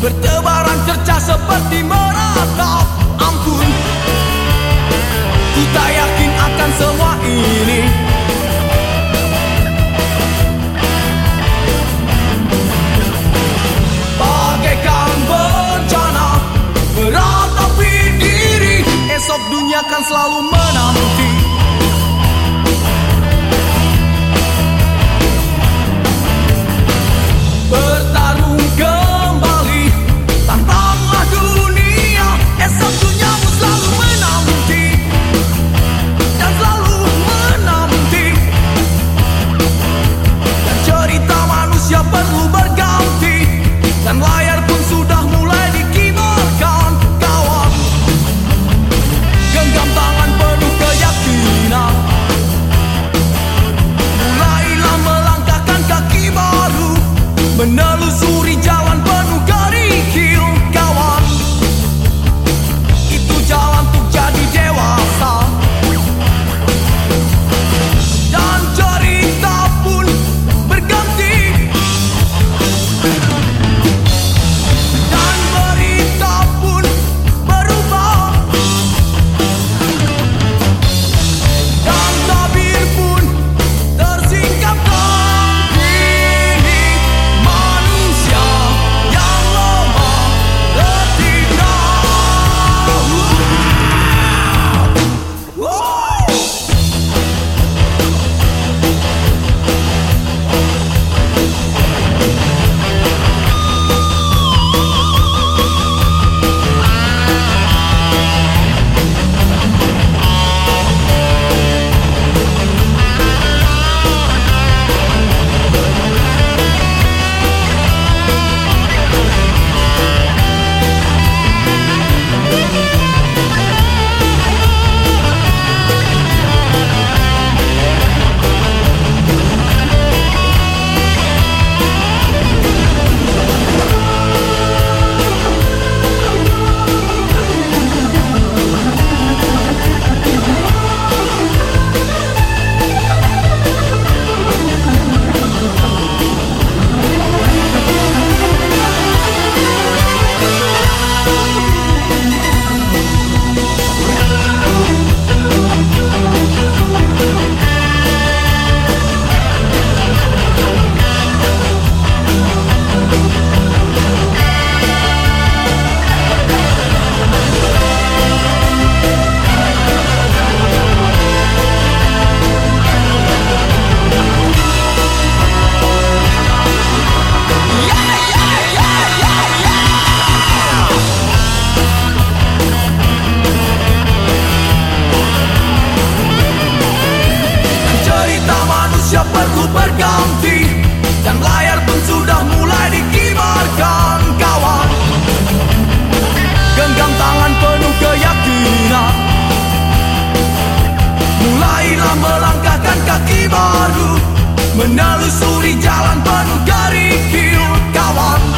Bertebaran cerca seperti merah Marilah melangkahkan kaki baru Menelusuri jalan penuh kerikil Kawan.